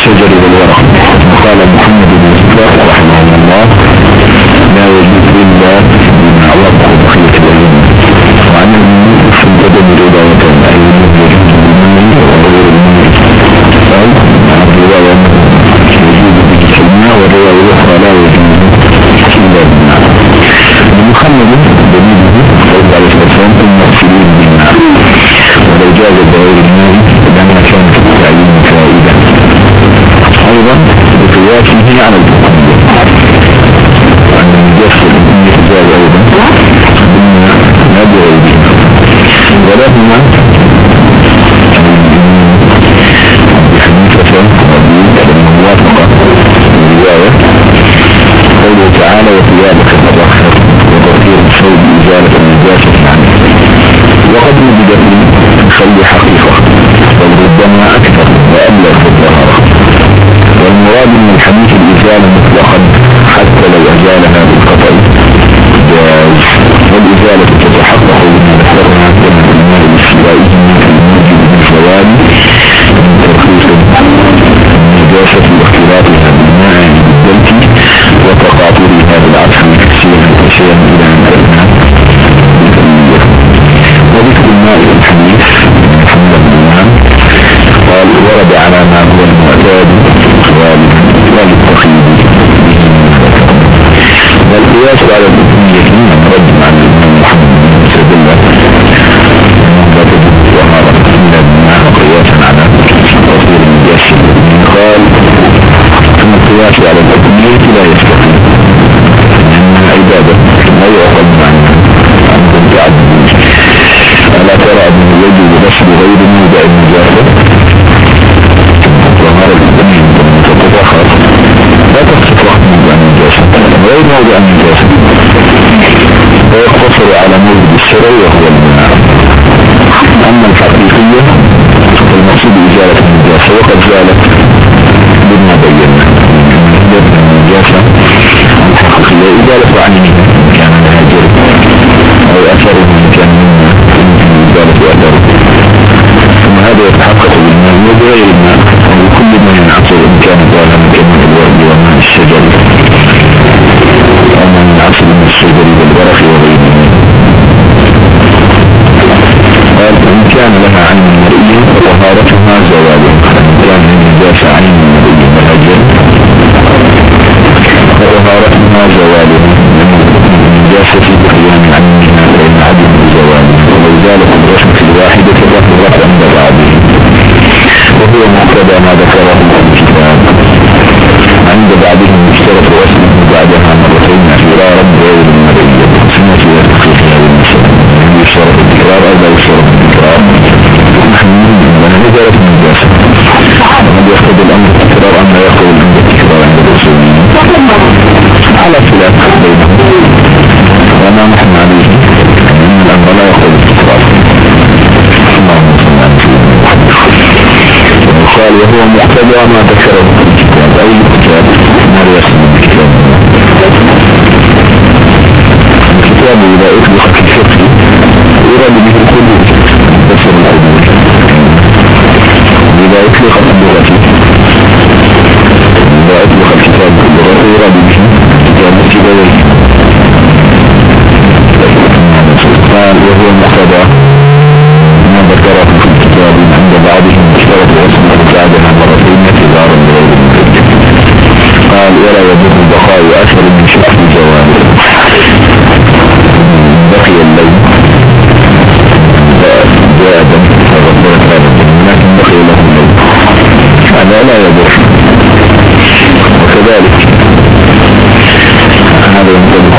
الشجر والورق. قال محمد بن إسحاق رحمه الله لا يجوز إلا من عوضه بخيط العلم وعن المسلم رواية أي يجوز بالمال وغير المال أو عن رواية يجوز بالسماء لا يجوز إلا بالمال محمد دليله صلى الله عليه وسلم المغفرين بالمال ولو جاء بغير المال عمل المجاهدة ظهر وهو المناعة الحقيقية المقصود إزالة النجاسة وقد زالت şahin nebiyyine ve uharat minna zevali jasesi bi kıyam yani minna leyin adil ve izalekul resmi fil vahideti ve kuvvet ende ba'di ve huve ve duamlarda şeref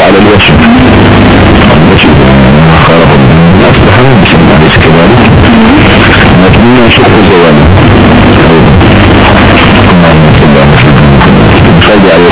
على الوجه. خرب أصبح بسم عليك كذلك مدمون شق زواله فجأة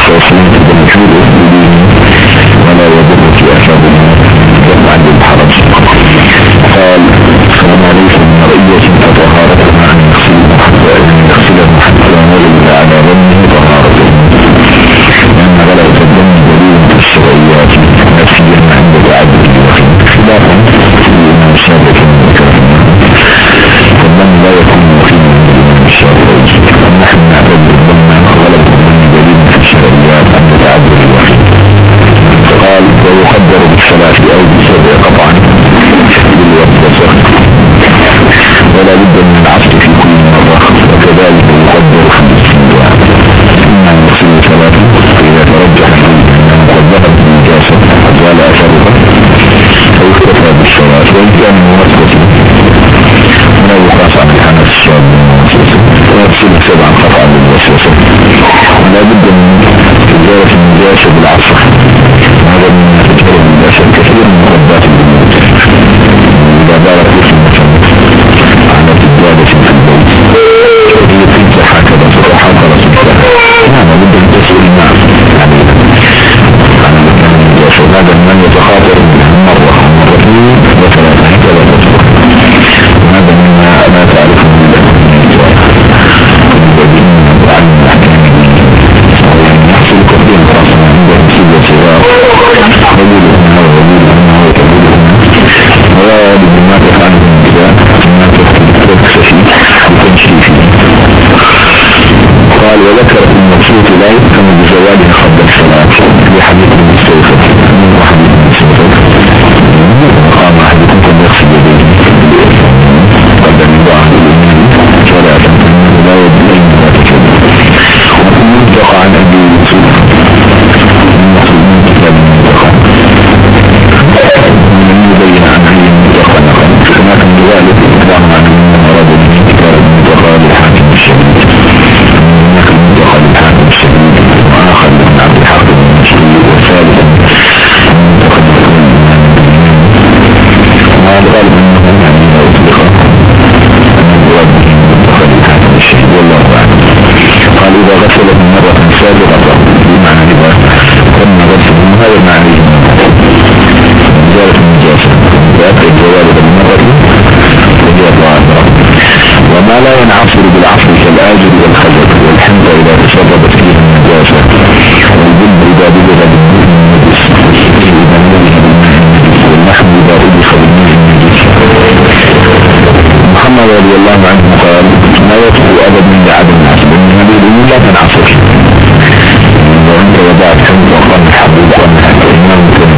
العصر. لو انت وضعت كم وقام الحبوب وقام الحكومة ممكن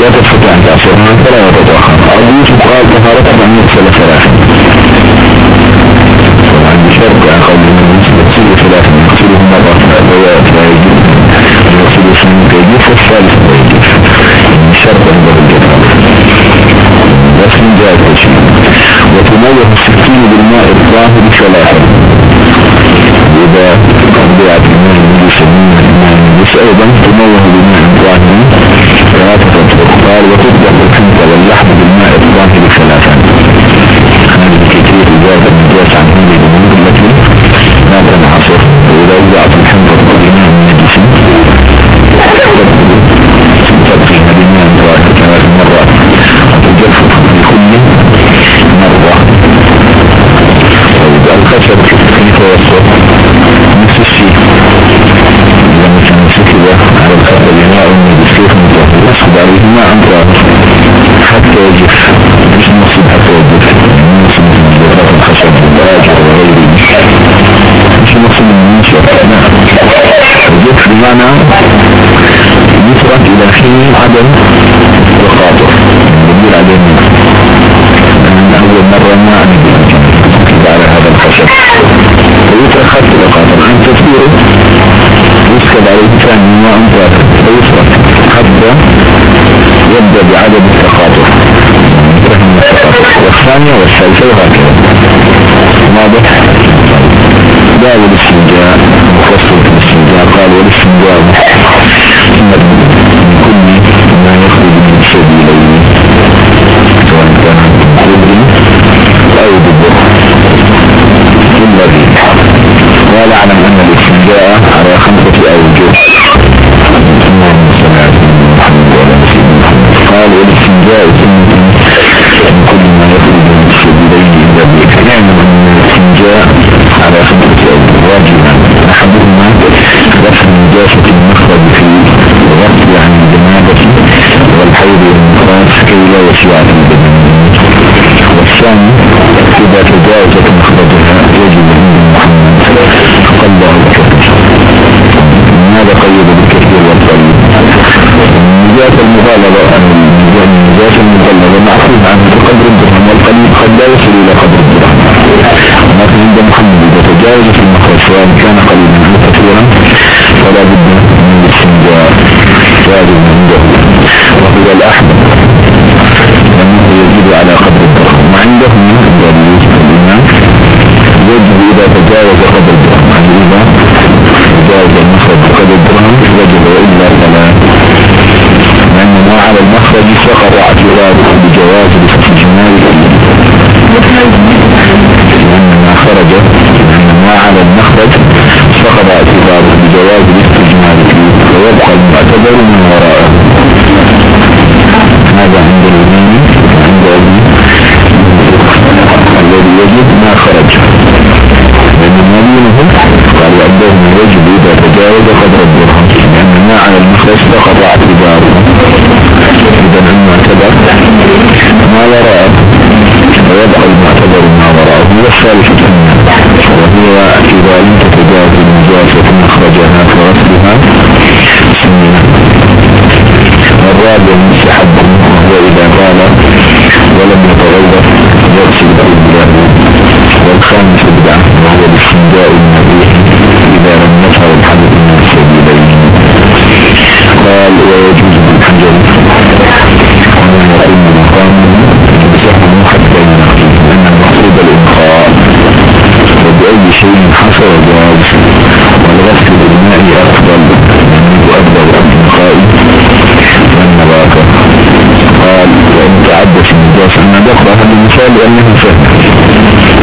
لا تستطيع ان تعصرها فلا تتوخر ارجوك قال كفارتك ان يكسل ثلاثة طبعا بشرط عن قول النبي يكسل ثلاثة يكسله مرة فأبوات لا يجب يكسل سنين يجب والثالث لا يجب شرط عند الجبهة لكن جاء الشيء وتميز السكين بالماء الظاهر ثلاثة قضيت الماء المجلس الماء المجلس أيضا تنوه بالماء الظاهر ثلاثة أطرق قال وتطبخ الحنطة واللحم بالماء الظاهر ثلاثة هذه كثير إجابة النجاس عن هذه الأمور التي لا تنعصر وإذا وضعت الحنطة مطلق يسحب عليه يبدأ بعدم التخاطر والثانية والثالثة وهكذا. واضح؟ باب الاستنجاء مفصل في الاستنجاء قال يشيع في البدن والثاني إذا تجاوزت مخرجها يجب عند محمد فقلبه الكثير ماذا قيد بالكثير والقليل نجاة المغالبة النجاة المغلبة معفوظ عنه بقدر الدرهم والقليل قد لا يصل إلى قدر الدرهم. ولكن عند محمد إذا تجاوزت المخرج سواء كان قليلا أو كثيرا فلا بد من الاستنجاء. واجب عنده. وهو الأحمد يجب على قدر الدرهم وعنده من الإمام يجب إذا تجاوز قدر الدرهم إذا تجاوز المخرج قدر الدرهم يجب وإلا فلا لأن ما على المخرج سقط اعتراضه بجواز الاستجمال لأن فقط اعتباره إذا المعتبر ما وراءه ويبقى المعتبر ما وراءه. هو الثالثة وهي إذا لم تتجاوز النجاسة مخرجها فغسلها سنة والرابع مستحب إذا قال ولم يتغير يغسل كله والخامس بدعة وهو الاستنجاء النبي. بقرأ هذا المثال لأنه سهل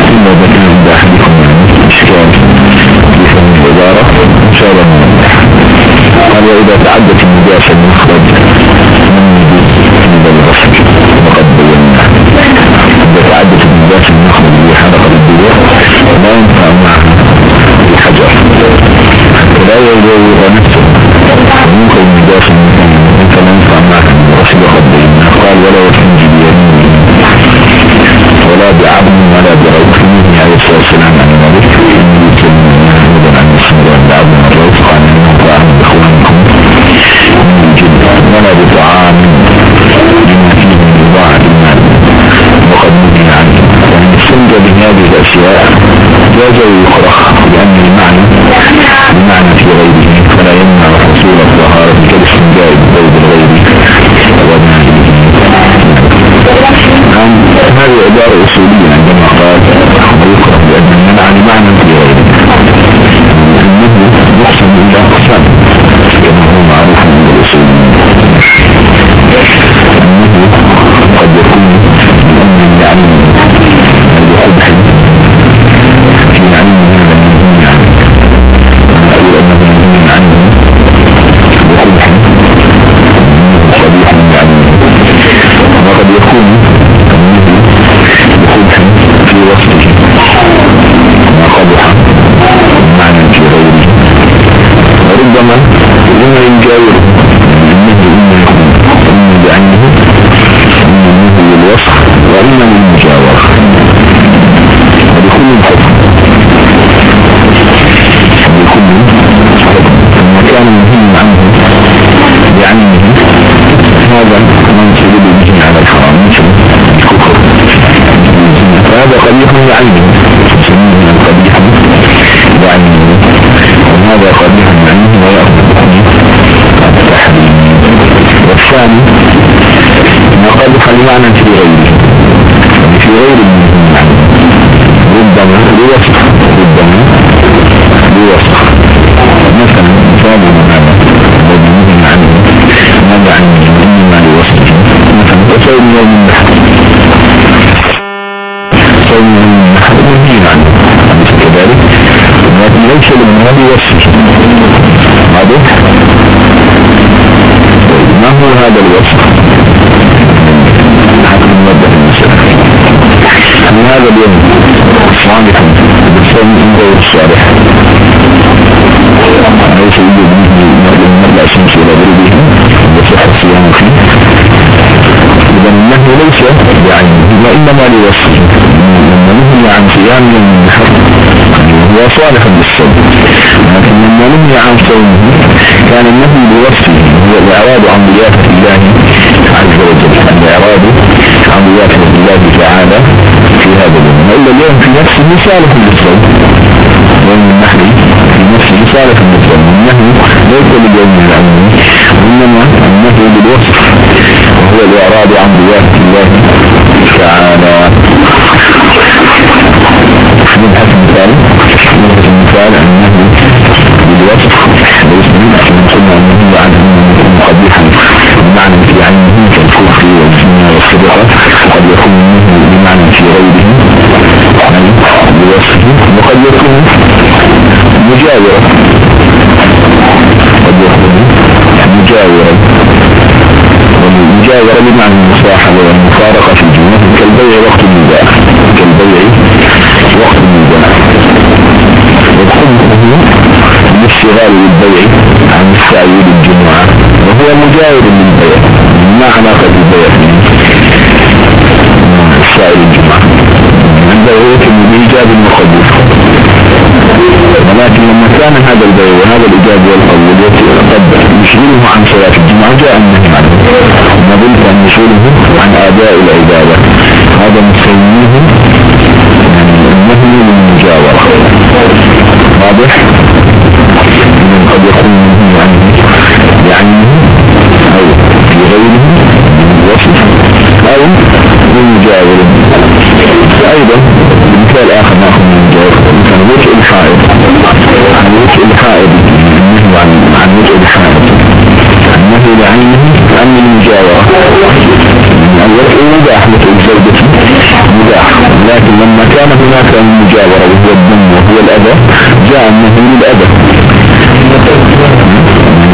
إلا ذكر عند أحدكم إشكال في فهم العبارة إن شاء الله نوضح قال وإذا تعدت النجاسة المخرج من يجوز عند الغسل وقد بينا. إذا تعدت النجاسة المخرج بحلقة الدواء لا ينفع معها الحجر لا يجوز نفسه وممكن النجاسة المخرج فلا ينفع معها الغسل وقد بينا. قال ولا يستنجي بيمينه ولا بعبد ولا بروح منه عليه الصلاة والسلام عن الملك. إني كلمة محمد عن محمد عن بعض من الروح عن أنه طعام بإخوانكم من ولا بطعام من فيه من بضاعة المال وقد نهي عنه. ومن استنجى بهذه الأشياء. جاز يخرخ لأن المعنى Resulüyle فهذا قبيح بعينه يسميه القبيح بعينه وهذا قبيح بعينه ويأخذ التحريم والثاني ما قبح لمعنى في غيره في غير المنهي عنه ربما لوصف ربما لوصف لكن ليس لما لوصفه واضح ما هو هذا الوصف؟ نوضح المسألة. هل هذا اليوم بالصوم من غير الصالح. ليس يوجد منه المرء الشمس إلى غروبه وصح الصيام فيه إذا النهي ليس بعينه وإنما لوصفه. لما نهي عن صيام يوم النحر. هو صالح بالصوم لكن لما نهي عن صومه كان النهي بوصفه هو الإعراض عن ضيافة الله عز وجل. الإعراض عن ضيافة الله تعالى في هذا اليوم. وإلا اليوم في نفسه صالح للصوم. يوم النحر في نفسه صالح للصوم. النهي ليس لليوم العلمي وإنما النهي بالوصف وهو الإعراض عن ضيافة الله تعالى. بوصفه وقد يكون مجاورا والمجاورة بمعنى المصاحبة والمفارقة في الجنة كالبيع وقت النزاع كالبيع وقت النزاع والخمسه الاشتغال بالبيع عن السعي للجمعة وهو مجاور للبيع ما علاقة البيع السعي للجمعة عنده يتم بإيجاب المقبول ولكن لما كان هذا البيع وهذا الإيجاب والقبول قد يشغله عن صلاة الجمعة جاء النهي عنه. نظلت أن يشغله عن آداء العبادة. هذا مسميه النهي للمجاورة. واضح؟ من قد يكون منه عنه بعينه أو في غيره وصف أو من مجاور مثال آخر نأخذ من مجاور مثلا وجه الحائط عن وجه الحائط النهي عن عن وجه الحائط النهي لعينه عن المجاورة. الوجه مباح مثل الزوجة مباح لكن لما كان هناك المجاورة وهو الدم وهو الأذى جاء النهي للأذى.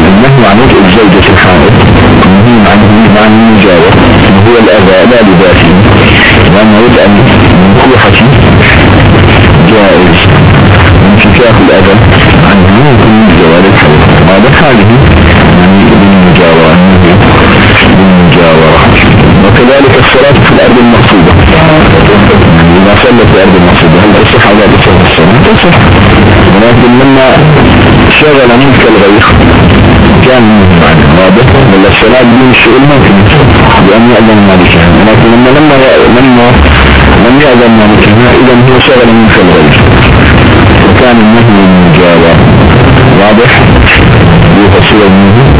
النهي عن وجه الزوجة الحائط النهي عن المجاورة وهو الأذى لا لذاته. لأن وجه المنكوحة جائز. انفكاك الأذى عنه يمكن من جوال الحيط هذا حاله. يعني بالمجاورة النهي بالمجاورة وكذلك الصلاة في الأرض المقصودة. إذا صلت في الأرض المقصودة هل تصح لا تصح الصلاة؟ تصح. ولكن لما شغل منك الغير كان معنى واضح؟ ولا الصلاة بدون الشغل ممكن. بأن يأذن مالكها ولكن لما لما لما لم يأذن مالكها إذا هو شغل منك الغير الثاني النهي المجاوة واضح؟ يفصل منه.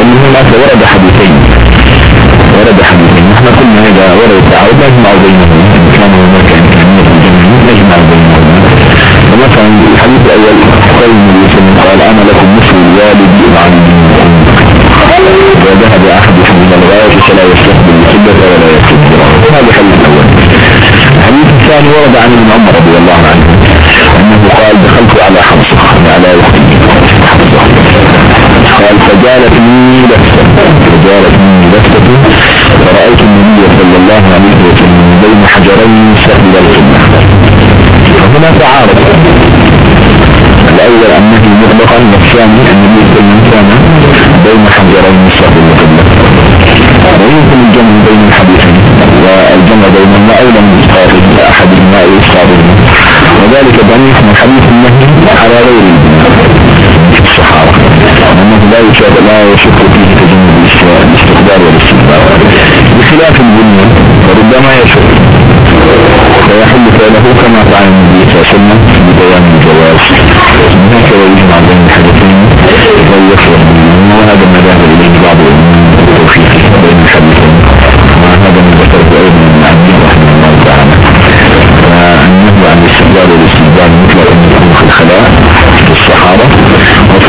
لأن هناك ورد حديثين. ورد حديثين. نحن قلنا إذا ورد تعارض نجمع بينهما إن كان هناك إمكانية الجمع نجمع بينهما فمثلا الحديث الأول قول النبي صلى الله عليه وسلم قال أنا لكم مثل الوالد العالمين إذا ذهب أحدكم من الغاية فلا يستقبل القبلة ولا يستقبل هذا الحديث الأول. الحديث الثاني ورد عن ابن عمر رضي الله عنه. بين حجرين سهل القبلة فهنا تعارض. الأول أنه مطلقا والثاني صلى الله عليه وسلم بين حجرين سهل القبلة ويمكن الجمع بين الحديثين والجمع بينهما من إسقاط أحدهما إسقاطهما وذلك ضعيف من حديث النهي على غير الصحابة وأنه لا يشاء لا يشك فيه تجنب الاستقبال والاستقبال بخلاف البنية فربما يشك. فيحل فعله كما فعل النبي صلى الله عليه وسلم ببيان الجواز. هكذا يجمع بين الحديثين ويفرق وهذا ما ذهب إليه بعض التوفيق بين الحديثين وهذا ما ذكره أيضا من عبد رحمه الله تعالى. فالنهي عن الاستقبال والاستقبال مطلق أن يكون في الخلاء في الصحابه وفي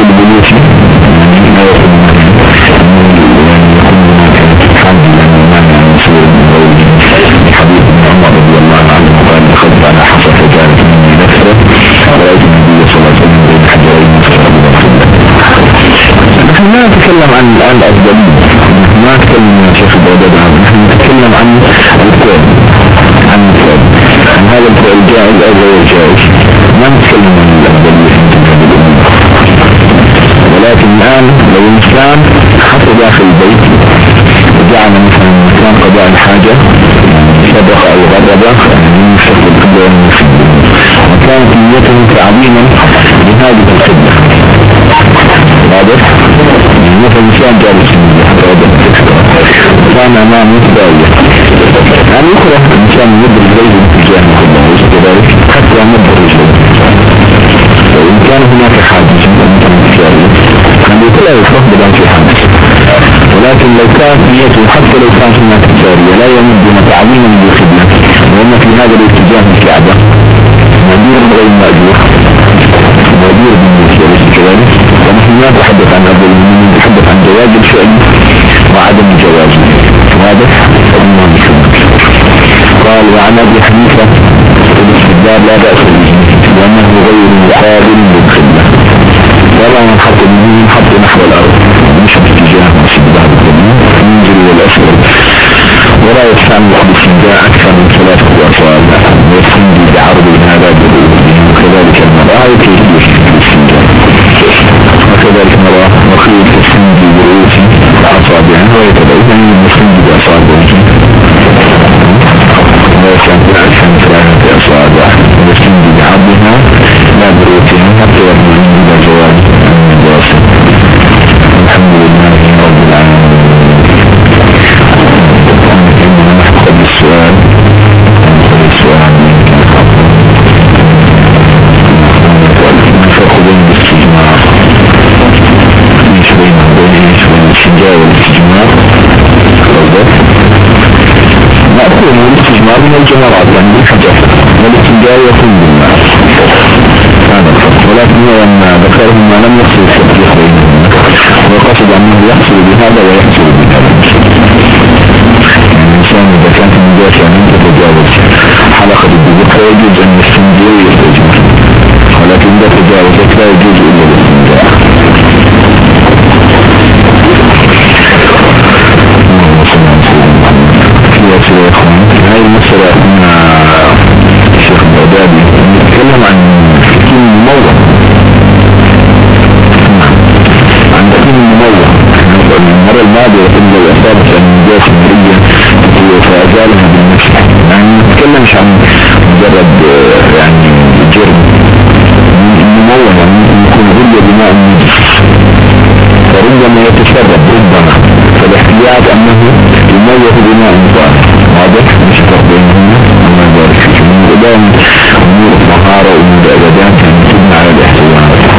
ما نتكلم عن الآن الأفضلين ما نتكلم يا شيخ بودد نحن نتكلم عن الكون عن الكون. عن هذا الفعل جائز أو غير جائز. ما نتكلم عن الأفضلين ولكن الآن لو الإنسان حط داخل البيت وجعل مثلا مكان قضاء الحاجة سبق أو غضب من شكل القبلة وكانت نيته تعظيما لهذه القبلة. واضح مثل الإنسان جالس كان أمامه داوية يعني يكره الإنسان يمد رجليه باتجاه القبلة وليس كذلك حتى يمد رجليه وإن كان هناك حاجز مثلا الشارع يقول لا يفرق بلا في حاجز ولكن لو كانت نيته حتى لو كانت هناك جارية لا يمد تعظيما للخدمة وأن في هذا الاتجاه الكعبة مدير غير مأجور. ما نتحدث عن هذا المؤمنين نتحدث عن جواز الفعل وعدم جوازه واضح؟ قال وعن أبي حنيفة الاستدلال لا بأس به لأنه غير مقابل للخدمة. ولا من حط من حط نحو الأرض مش باتجاه مسجد بعد ينزل والاسفل ولا يستعمل بالاستنجاء أكثر من ثلاثة اصابع ويستنجي بعرض هذا وكذلك المرأة الاستنجاء وكذلك نرى وخير تستنجي برؤوس اصابعها ويتبع اذا المستنجي باصابعه ويستنجي أكثر من ثلاثة اصابع ويستنجي بعرضها لا برؤوسها حتى يرمي يجوز إلا بالاستنجاء هاي المسألة أخونا الشيخ البغدادي نتكلم عن تكين مموه عن تكين مموه المرة الماضية قبل الأصابة عن النجاة النارية فأزالها بالمسح يعني نتكلمش عن يتشرب ربما. فالاحتياج أنه يميز بناء المطالب واضح؟ مش فرق بينهما. أما ذلك في جمهور الأمور الطهارة وامور الأديان تبنى على الاحتياج.